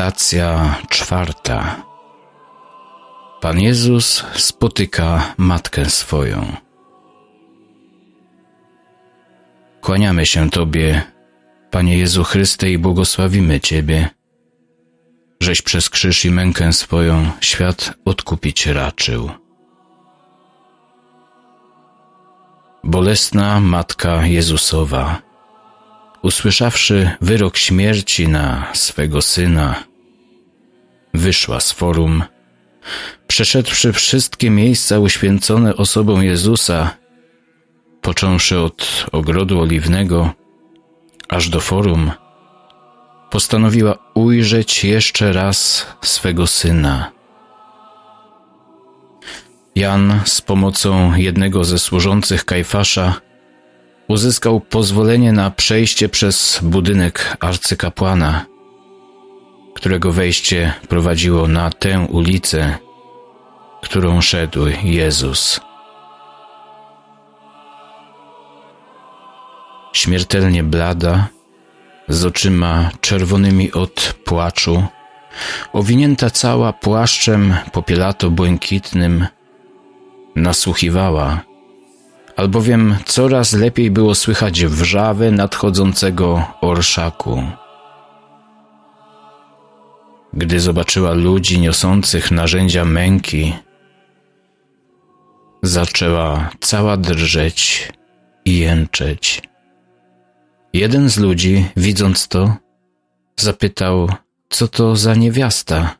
Stacja czwarta. Pan Jezus spotyka matkę swoją. Kłaniamy się Tobie, Panie Jezu Chryste, i błogosławimy Ciebie, żeś przez krzyż i mękę swoją świat odkupić raczył. Bolesna Matka Jezusowa, usłyszawszy wyrok śmierci na swego Syna, wyszła z forum, przeszedłszy wszystkie miejsca uświęcone osobą Jezusa, począwszy od ogrodu oliwnego, aż do forum, postanowiła ujrzeć jeszcze raz swego syna. Jan z pomocą jednego ze służących Kajfasza uzyskał pozwolenie na przejście przez budynek arcykapłana, którego wejście prowadziło na tę ulicę, którą szedł Jezus. Śmiertelnie blada, z oczyma czerwonymi od płaczu, owinięta cała płaszczem popielato-błękitnym, nasłuchiwała, albowiem coraz lepiej było słychać wrzawy nadchodzącego orszaku. Gdy zobaczyła ludzi niosących narzędzia męki, zaczęła cała drżeć i jęczeć. Jeden z ludzi, widząc to, zapytał, co to za niewiasta.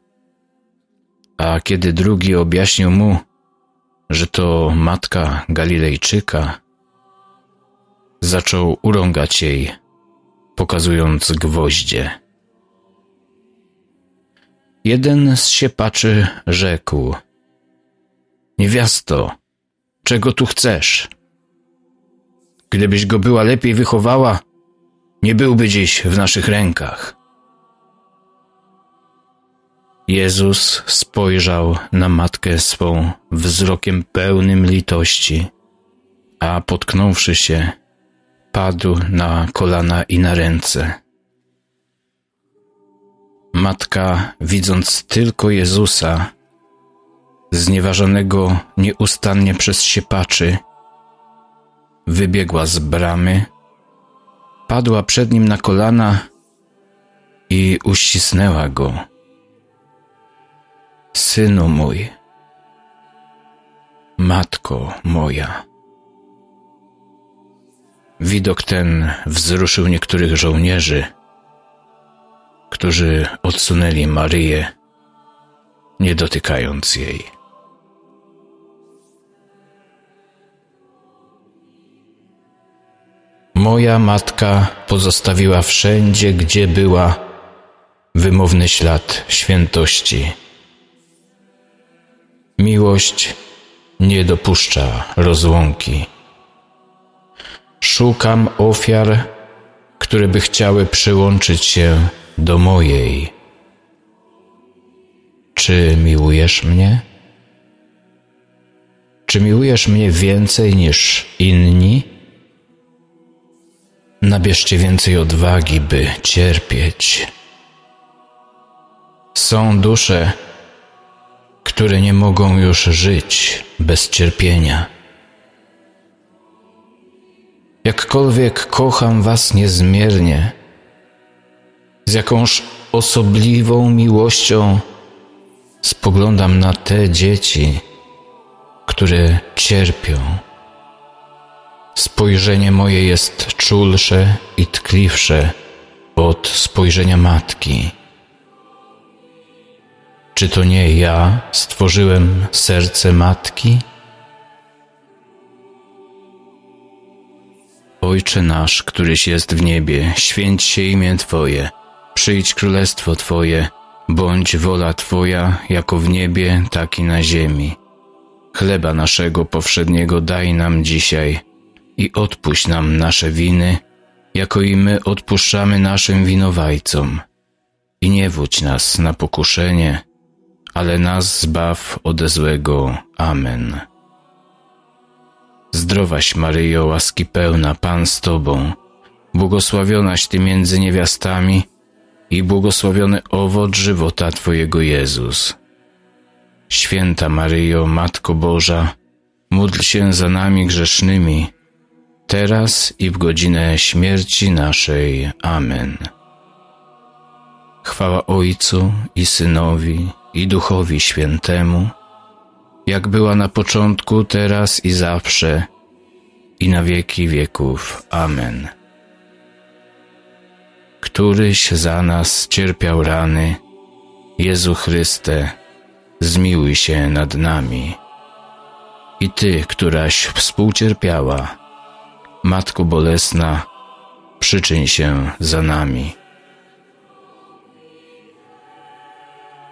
A kiedy drugi objaśnił mu, że to matka Galilejczyka, zaczął urągać jej, pokazując gwoździe. Jeden z siepaczy rzekł: Niewiasto, czego tu chcesz? Gdybyś go była lepiej wychowała, nie byłby dziś w naszych rękach. Jezus spojrzał na matkę swą wzrokiem pełnym litości, a potknąwszy się, padł na kolana i na ręce. Matka, widząc tylko Jezusa, znieważonego nieustannie przez siepaczy, wybiegła z bramy, padła przed nim na kolana i uścisnęła go. Synu mój, matko moja. Widok ten wzruszył niektórych żołnierzy, którzy odsunęli Maryję, nie dotykając jej. Moja matka pozostawiła wszędzie, gdzie była, wymowny ślad świętości. Miłość nie dopuszcza rozłąki. Szukam ofiar, które by chciały przyłączyć się do mojej. Czy miłujesz mnie? Czy miłujesz mnie więcej niż inni? Nabierzcie więcej odwagi, by cierpieć. Są dusze, które nie mogą już żyć bez cierpienia. Jakkolwiek kocham Was niezmiernie, z jakąż osobliwą miłością spoglądam na te dzieci, które cierpią. Spojrzenie moje jest czulsze i tkliwsze od spojrzenia matki. Czy to nie ja stworzyłem serce matki? Ojcze nasz, któryś jest w niebie, święć się imię Twoje, przyjdź królestwo Twoje, bądź wola Twoja, jako w niebie, tak i na ziemi. Chleba naszego powszedniego daj nam dzisiaj i odpuść nam nasze winy, jako i my odpuszczamy naszym winowajcom. I nie wódź nas na pokuszenie, ale nas zbaw ode złego. Amen. Zdrowaś Maryjo, łaski pełna, Pan z Tobą, błogosławionaś Ty między niewiastami i błogosławiony owoc żywota Twojego Jezus. Święta Maryjo, Matko Boża, módl się za nami grzesznymi, teraz i w godzinę śmierci naszej. Amen. Chwała Ojcu i Synowi i Duchowi Świętemu, jak była na początku, teraz i zawsze, i na wieki wieków. Amen. Któryś za nas cierpiał rany, Jezu Chryste, zmiłuj się nad nami. I Ty, któraś współcierpiała, Matko Bolesna, przyczyń się za nami.